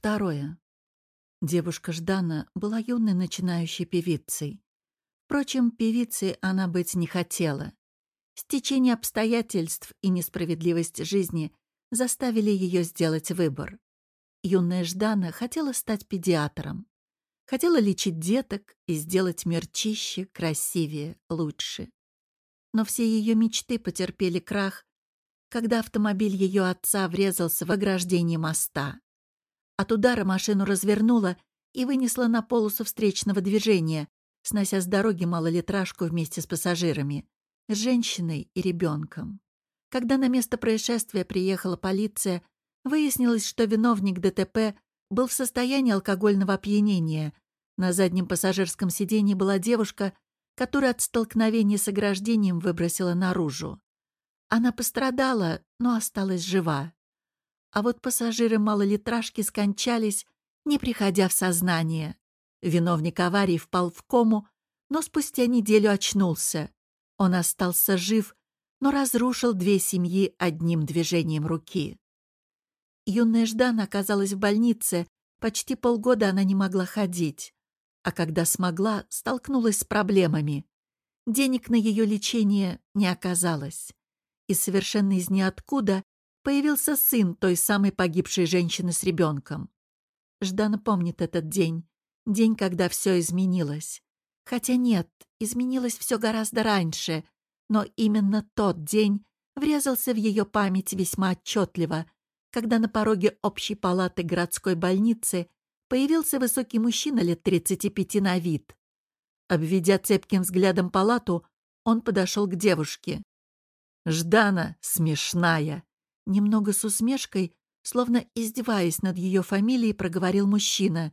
Второе. Девушка Ждана была юной начинающей певицей. Впрочем, певицей она быть не хотела. Стечение обстоятельств и несправедливость жизни заставили ее сделать выбор. Юная Ждана хотела стать педиатром. Хотела лечить деток и сделать мир чище, красивее, лучше. Но все ее мечты потерпели крах, когда автомобиль ее отца врезался в ограждение моста. От удара машину развернуло и вынесло на полосу встречного движения, снося с дороги малолитражку вместе с пассажирами, женщиной и ребенком. Когда на место происшествия приехала полиция, выяснилось, что виновник ДТП был в состоянии алкогольного опьянения. На заднем пассажирском сиденье была девушка, которая от столкновения с ограждением выбросила наружу. Она пострадала, но осталась жива. А вот пассажиры малолитражки скончались, не приходя в сознание. Виновник аварии впал в кому, но спустя неделю очнулся. Он остался жив, но разрушил две семьи одним движением руки. Юная Ждана оказалась в больнице, почти полгода она не могла ходить. А когда смогла, столкнулась с проблемами. Денег на ее лечение не оказалось. И совершенно из ниоткуда появился сын той самой погибшей женщины с ребенком. Ждана помнит этот день. День, когда все изменилось. Хотя нет, изменилось все гораздо раньше. Но именно тот день врезался в ее память весьма отчетливо, когда на пороге общей палаты городской больницы появился высокий мужчина лет 35 на вид. Обведя цепким взглядом палату, он подошел к девушке. «Ждана смешная!» Немного с усмешкой, словно издеваясь над ее фамилией, проговорил мужчина.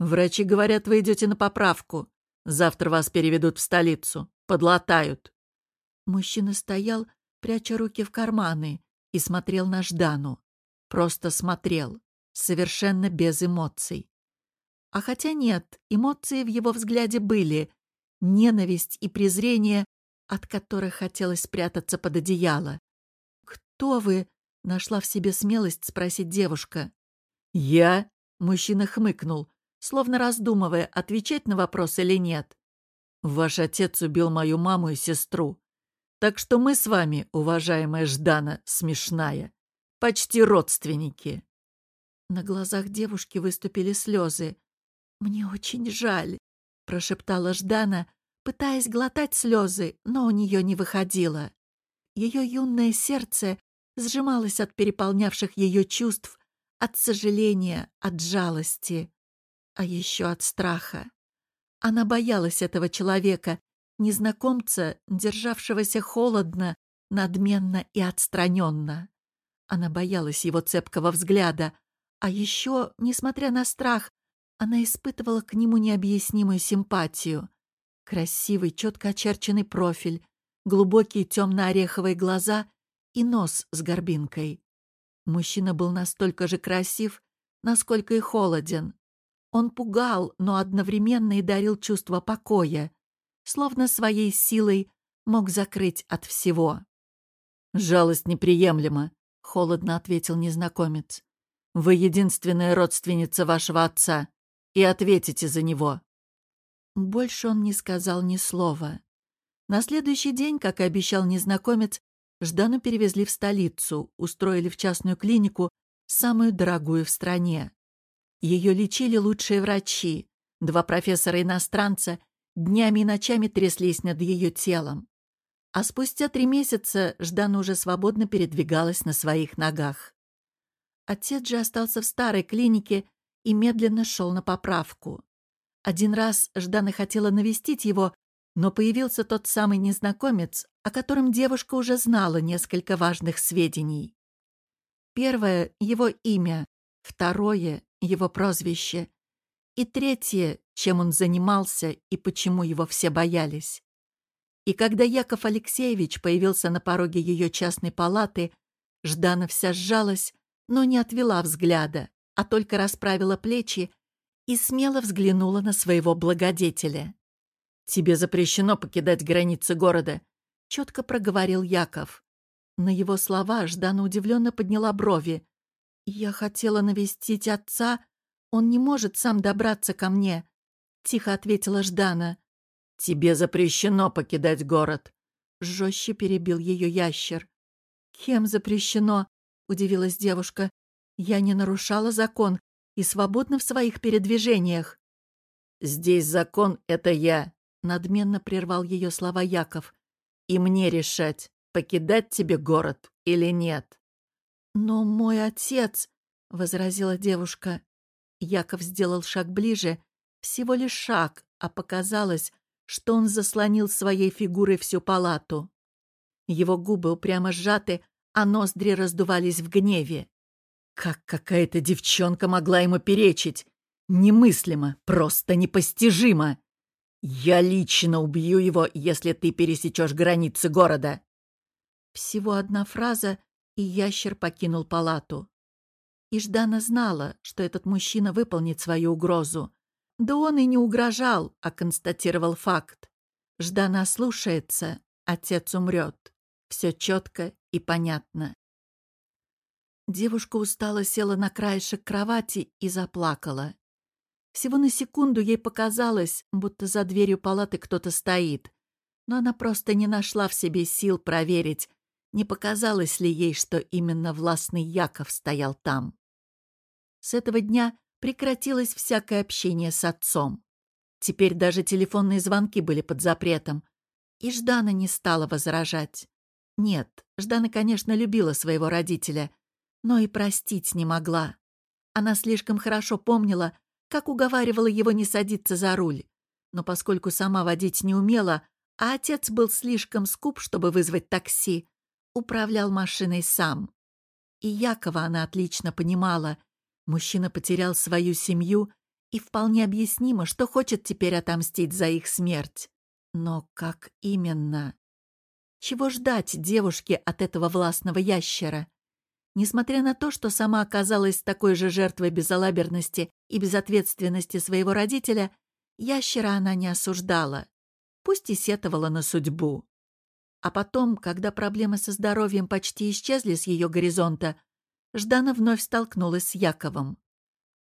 «Врачи говорят, вы идете на поправку. Завтра вас переведут в столицу. Подлатают». Мужчина стоял, пряча руки в карманы, и смотрел на Ждану. Просто смотрел, совершенно без эмоций. А хотя нет, эмоции в его взгляде были. Ненависть и презрение, от которых хотелось спрятаться под одеяло. «Кто вы?» — нашла в себе смелость спросить девушка. «Я?» — мужчина хмыкнул, словно раздумывая, отвечать на вопрос или нет. «Ваш отец убил мою маму и сестру. Так что мы с вами, уважаемая Ждана, смешная, почти родственники». На глазах девушки выступили слезы. «Мне очень жаль», — прошептала Ждана, пытаясь глотать слезы, но у нее не выходило. Ее юное сердце сжималось от переполнявших ее чувств, от сожаления, от жалости а еще от страха. Она боялась этого человека, незнакомца, державшегося холодно, надменно и отстраненно. Она боялась его цепкого взгляда, а еще, несмотря на страх, она испытывала к нему необъяснимую симпатию. Красивый, четко очерченный профиль, глубокие темно-ореховые глаза и нос с горбинкой. Мужчина был настолько же красив, насколько и холоден. Он пугал, но одновременно и дарил чувство покоя, словно своей силой мог закрыть от всего. «Жалость неприемлема», — холодно ответил незнакомец. «Вы единственная родственница вашего отца, и ответите за него». Больше он не сказал ни слова. На следующий день, как и обещал незнакомец, Ждану перевезли в столицу, устроили в частную клинику, самую дорогую в стране. Ее лечили лучшие врачи. Два профессора-иностранца днями и ночами тряслись над ее телом. А спустя три месяца Ждана уже свободно передвигалась на своих ногах. Отец же остался в старой клинике и медленно шел на поправку. Один раз Ждана хотела навестить его, но появился тот самый незнакомец, о котором девушка уже знала несколько важных сведений. Первое — его имя, второе его прозвище. И третье, чем он занимался и почему его все боялись. И когда Яков Алексеевич появился на пороге ее частной палаты, Ждана вся сжалась, но не отвела взгляда, а только расправила плечи и смело взглянула на своего благодетеля. «Тебе запрещено покидать границы города», — четко проговорил Яков. На его слова Ждана удивленно подняла брови. «Я хотела навестить отца», Он не может сам добраться ко мне», — тихо ответила Ждана. «Тебе запрещено покидать город», — жестче перебил ее ящер. «Кем запрещено?» — удивилась девушка. «Я не нарушала закон и свободна в своих передвижениях». «Здесь закон — это я», — надменно прервал ее слова Яков. «И мне решать, покидать тебе город или нет». «Но мой отец», — возразила девушка. Яков сделал шаг ближе, всего лишь шаг, а показалось, что он заслонил своей фигурой всю палату. Его губы упрямо сжаты, а ноздри раздувались в гневе. Как какая-то девчонка могла ему перечить? Немыслимо, просто непостижимо. Я лично убью его, если ты пересечешь границы города. Всего одна фраза, и ящер покинул палату. И Ждана знала, что этот мужчина выполнит свою угрозу. Да он и не угрожал, а констатировал факт. Ждана слушается, отец умрет. Все четко и понятно. Девушка устало села на краешек кровати и заплакала. Всего на секунду ей показалось, будто за дверью палаты кто-то стоит. Но она просто не нашла в себе сил проверить, не показалось ли ей, что именно властный Яков стоял там. С этого дня прекратилось всякое общение с отцом. Теперь даже телефонные звонки были под запретом. И Ждана не стала возражать. Нет, Ждана, конечно, любила своего родителя, но и простить не могла. Она слишком хорошо помнила, как уговаривала его не садиться за руль. Но поскольку сама водить не умела, а отец был слишком скуп, чтобы вызвать такси, управлял машиной сам. И Якова она отлично понимала. Мужчина потерял свою семью, и вполне объяснимо, что хочет теперь отомстить за их смерть. Но как именно? Чего ждать девушке от этого властного ящера? Несмотря на то, что сама оказалась такой же жертвой безалаберности и безответственности своего родителя, ящера она не осуждала, пусть и сетовала на судьбу. А потом, когда проблемы со здоровьем почти исчезли с ее горизонта, Ждана вновь столкнулась с Яковом.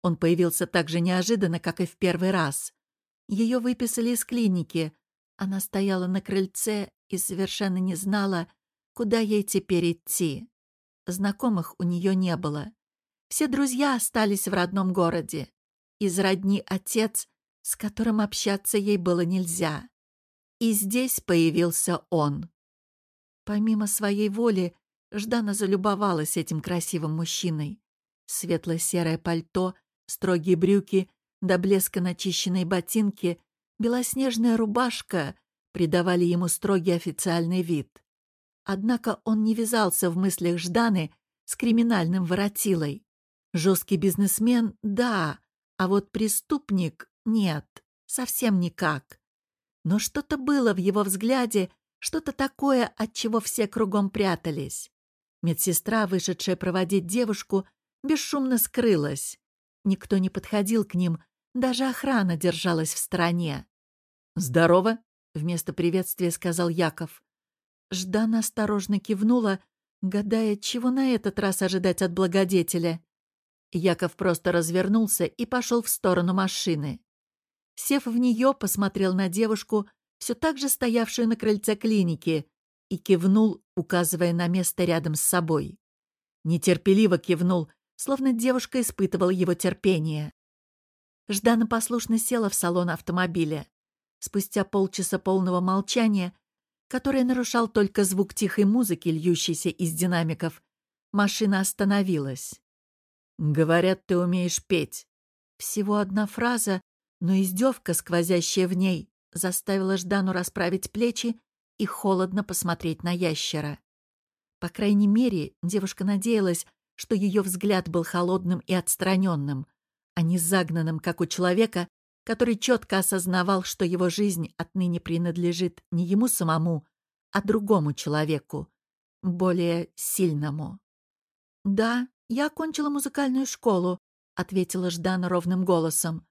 Он появился так же неожиданно, как и в первый раз. Ее выписали из клиники. Она стояла на крыльце и совершенно не знала, куда ей теперь идти. Знакомых у нее не было. Все друзья остались в родном городе. Из родни отец, с которым общаться ей было нельзя. И здесь появился он. Помимо своей воли, Ждана залюбовалась этим красивым мужчиной. Светло-серое пальто, строгие брюки, до блеска начищенные ботинки, белоснежная рубашка придавали ему строгий официальный вид. Однако он не вязался в мыслях Жданы с криминальным воротилой. Жесткий бизнесмен — да, а вот преступник — нет, совсем никак. Но что-то было в его взгляде, что-то такое, от чего все кругом прятались. Медсестра, вышедшая проводить девушку, бесшумно скрылась. Никто не подходил к ним, даже охрана держалась в стороне. «Здорово!» — вместо приветствия сказал Яков. Ждана осторожно кивнула, гадая, чего на этот раз ожидать от благодетеля. Яков просто развернулся и пошел в сторону машины. Сев в нее, посмотрел на девушку, все так же стоявшую на крыльце клиники, и кивнул, указывая на место рядом с собой. Нетерпеливо кивнул, словно девушка испытывала его терпение. Ждана послушно села в салон автомобиля. Спустя полчаса полного молчания, которое нарушал только звук тихой музыки, льющейся из динамиков, машина остановилась. «Говорят, ты умеешь петь». Всего одна фраза, но издевка, сквозящая в ней, заставила Ждану расправить плечи и холодно посмотреть на ящера. По крайней мере, девушка надеялась, что ее взгляд был холодным и отстраненным, а не загнанным, как у человека, который четко осознавал, что его жизнь отныне принадлежит не ему самому, а другому человеку, более сильному. «Да, я окончила музыкальную школу», — ответила Ждана ровным голосом.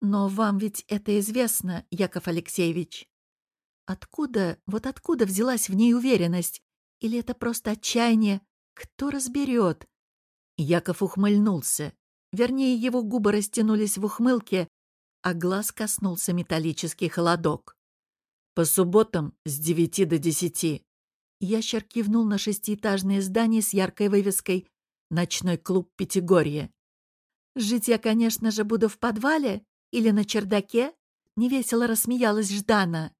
«Но вам ведь это известно, Яков Алексеевич». Откуда, вот откуда взялась в ней уверенность? Или это просто отчаяние? Кто разберет? Яков ухмыльнулся. Вернее, его губы растянулись в ухмылке, а глаз коснулся металлический холодок. «По субботам с девяти до десяти». Ящер кивнул на шестиэтажное здание с яркой вывеской «Ночной клуб Пятигорье». «Жить я, конечно же, буду в подвале или на чердаке?» Невесело рассмеялась Ждана.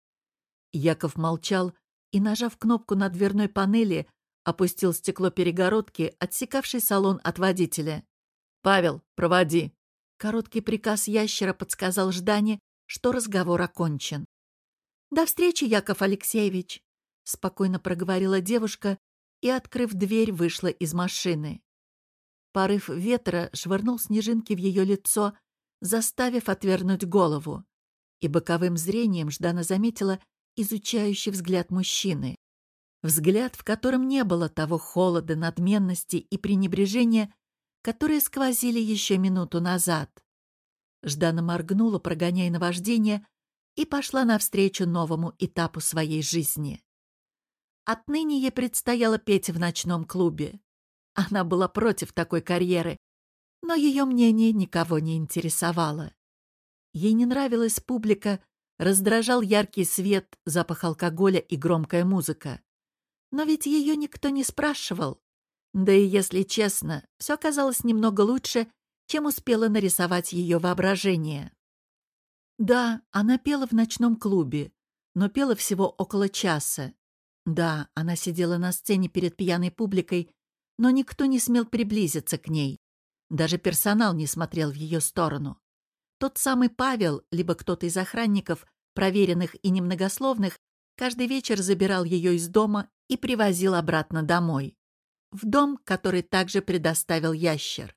Яков молчал и, нажав кнопку на дверной панели, опустил стекло перегородки, отсекавший салон от водителя. «Павел, проводи!» Короткий приказ ящера подсказал Ждане, что разговор окончен. «До встречи, Яков Алексеевич!» — спокойно проговорила девушка и, открыв дверь, вышла из машины. Порыв ветра швырнул снежинки в ее лицо, заставив отвернуть голову. И боковым зрением Ждана заметила изучающий взгляд мужчины. Взгляд, в котором не было того холода, надменности и пренебрежения, которые сквозили еще минуту назад. Ждана моргнула, прогоняя наваждение, и пошла навстречу новому этапу своей жизни. Отныне ей предстояло петь в ночном клубе. Она была против такой карьеры, но ее мнение никого не интересовало. Ей не нравилась публика, раздражал яркий свет, запах алкоголя и громкая музыка. Но ведь ее никто не спрашивал. Да и, если честно, все оказалось немного лучше, чем успела нарисовать ее воображение. Да, она пела в ночном клубе, но пела всего около часа. Да, она сидела на сцене перед пьяной публикой, но никто не смел приблизиться к ней. Даже персонал не смотрел в ее сторону. Тот самый Павел, либо кто-то из охранников, проверенных и немногословных, каждый вечер забирал ее из дома и привозил обратно домой в дом, который также предоставил ящер.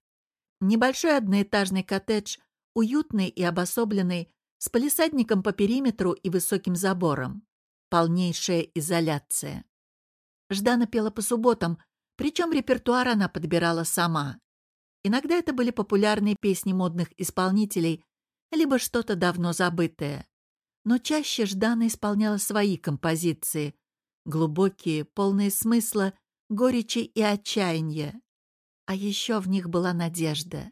Небольшой одноэтажный коттедж, уютный и обособленный, с палисадником по периметру и высоким забором. Полнейшая изоляция. Ждана пела по субботам, причем репертуар она подбирала сама. Иногда это были популярные песни модных исполнителей, либо что-то давно забытое. Но чаще Ждана исполняла свои композиции, глубокие, полные смысла горечи и отчаяния. А еще в них была надежда.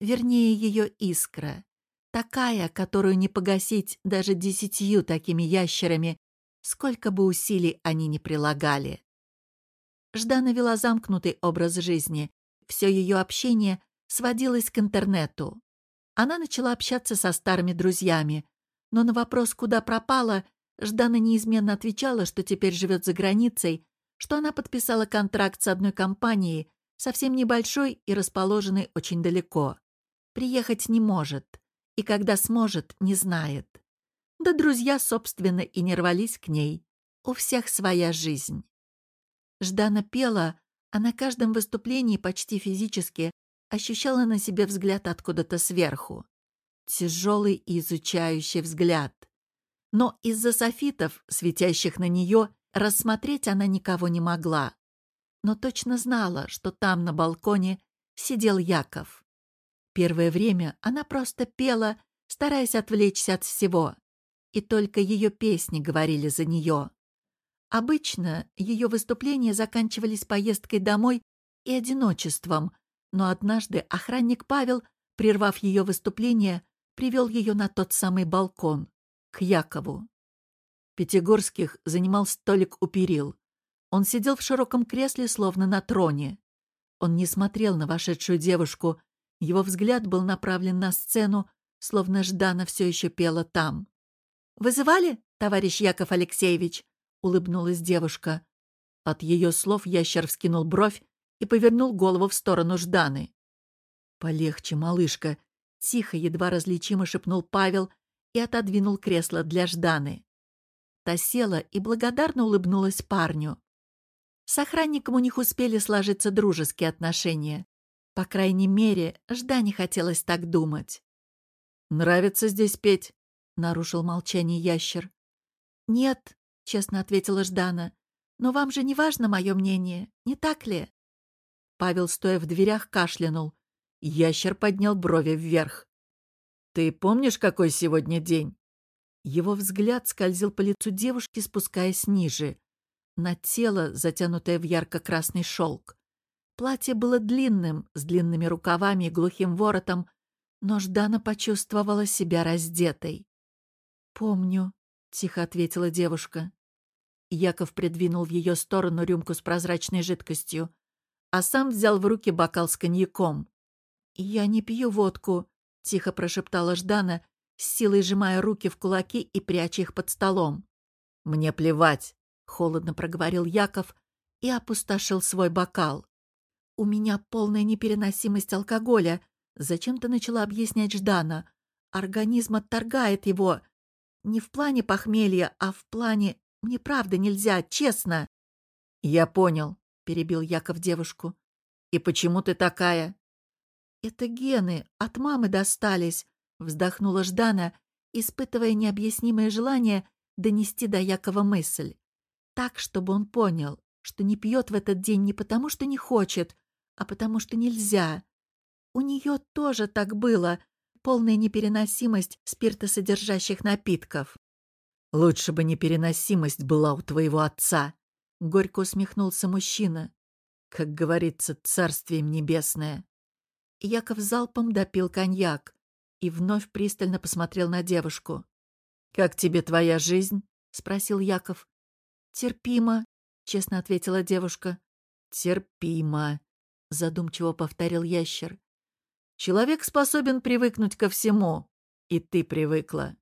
Вернее, ее искра. Такая, которую не погасить даже десятью такими ящерами, сколько бы усилий они ни прилагали. Ждана вела замкнутый образ жизни. Все ее общение сводилось к интернету. Она начала общаться со старыми друзьями, но на вопрос, куда пропала, Ждана неизменно отвечала, что теперь живет за границей, что она подписала контракт с одной компанией, совсем небольшой и расположенной очень далеко. Приехать не может, и когда сможет, не знает. Да друзья, собственно, и не рвались к ней. У всех своя жизнь. Ждана пела, а на каждом выступлении почти физически ощущала на себе взгляд откуда-то сверху. Тяжелый и изучающий взгляд. Но из-за софитов, светящих на нее, Рассмотреть она никого не могла, но точно знала, что там на балконе сидел Яков. Первое время она просто пела, стараясь отвлечься от всего, и только ее песни говорили за нее. Обычно ее выступления заканчивались поездкой домой и одиночеством, но однажды охранник Павел, прервав ее выступление, привел ее на тот самый балкон, к Якову. Пятигорских занимал столик у перил. Он сидел в широком кресле, словно на троне. Он не смотрел на вошедшую девушку. Его взгляд был направлен на сцену, словно Ждана все еще пела там. «Вызывали, товарищ Яков Алексеевич?» — улыбнулась девушка. От ее слов ящер вскинул бровь и повернул голову в сторону Жданы. «Полегче, малышка», — тихо, едва различимо шепнул Павел и отодвинул кресло для Жданы. Та села и благодарно улыбнулась парню. С охранником у них успели сложиться дружеские отношения. По крайней мере, Ждане хотелось так думать. «Нравится здесь петь?» — нарушил молчание ящер. «Нет», — честно ответила Ждана, — «но вам же не важно мое мнение, не так ли?» Павел, стоя в дверях, кашлянул. Ящер поднял брови вверх. «Ты помнишь, какой сегодня день?» Его взгляд скользил по лицу девушки, спускаясь ниже, на тело, затянутое в ярко-красный шелк. Платье было длинным, с длинными рукавами и глухим воротом, но Ждана почувствовала себя раздетой. «Помню», — тихо ответила девушка. Яков придвинул в ее сторону рюмку с прозрачной жидкостью, а сам взял в руки бокал с коньяком. «Я не пью водку», — тихо прошептала Ждана, с силой сжимая руки в кулаки и пряча их под столом. «Мне плевать», — холодно проговорил Яков и опустошил свой бокал. «У меня полная непереносимость алкоголя», — зачем-то начала объяснять Ждана. «Организм отторгает его. Не в плане похмелья, а в плане... Мне правда нельзя, честно». «Я понял», — перебил Яков девушку. «И почему ты такая?» «Это гены, от мамы достались», — вздохнула Ждана, испытывая необъяснимое желание донести до Якова мысль. Так, чтобы он понял, что не пьет в этот день не потому, что не хочет, а потому, что нельзя. У нее тоже так было, полная непереносимость спиртосодержащих напитков. «Лучше бы непереносимость была у твоего отца», — горько усмехнулся мужчина. «Как говорится, царствием небесное». Яков залпом допил коньяк и вновь пристально посмотрел на девушку. «Как тебе твоя жизнь?» — спросил Яков. «Терпимо», — честно ответила девушка. «Терпимо», — задумчиво повторил ящер. «Человек способен привыкнуть ко всему, и ты привыкла.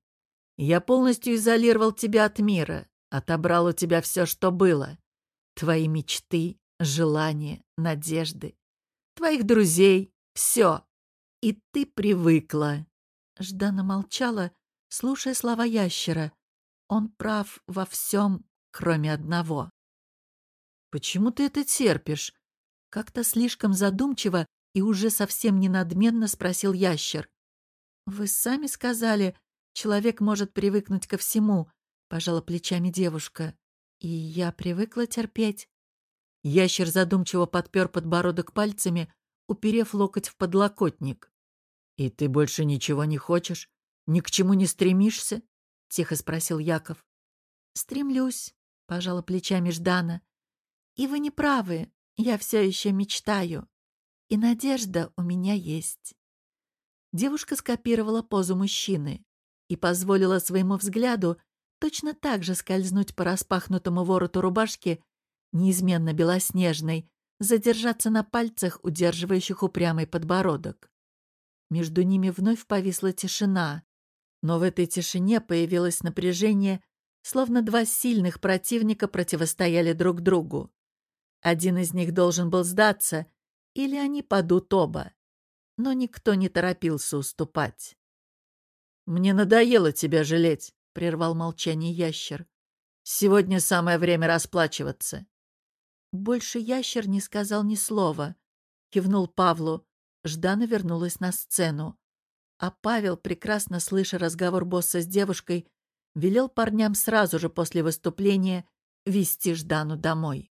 Я полностью изолировал тебя от мира, отобрал у тебя все, что было. Твои мечты, желания, надежды, твоих друзей, все. И ты привыкла». Ждана молчала, слушая слова ящера. Он прав во всем, кроме одного. «Почему ты это терпишь?» Как-то слишком задумчиво и уже совсем не надменно спросил ящер. «Вы сами сказали, человек может привыкнуть ко всему», — пожала плечами девушка. «И я привыкла терпеть». Ящер задумчиво подпер подбородок пальцами, уперев локоть в подлокотник. «И ты больше ничего не хочешь? «Ни к чему не стремишься?» — тихо спросил Яков. «Стремлюсь», — пожала плечами Ждана. «И вы не правы, я все еще мечтаю. И надежда у меня есть». Девушка скопировала позу мужчины и позволила своему взгляду точно так же скользнуть по распахнутому вороту рубашки, неизменно белоснежной, задержаться на пальцах, удерживающих упрямый подбородок. Между ними вновь повисла тишина, но в этой тишине появилось напряжение, словно два сильных противника противостояли друг другу. Один из них должен был сдаться, или они падут оба. Но никто не торопился уступать. «Мне надоело тебя жалеть», — прервал молчание ящер. «Сегодня самое время расплачиваться». Больше ящер не сказал ни слова. Кивнул Павлу. Ждана вернулась на сцену. А Павел, прекрасно слыша разговор босса с девушкой, велел парням сразу же после выступления вести Ждану домой.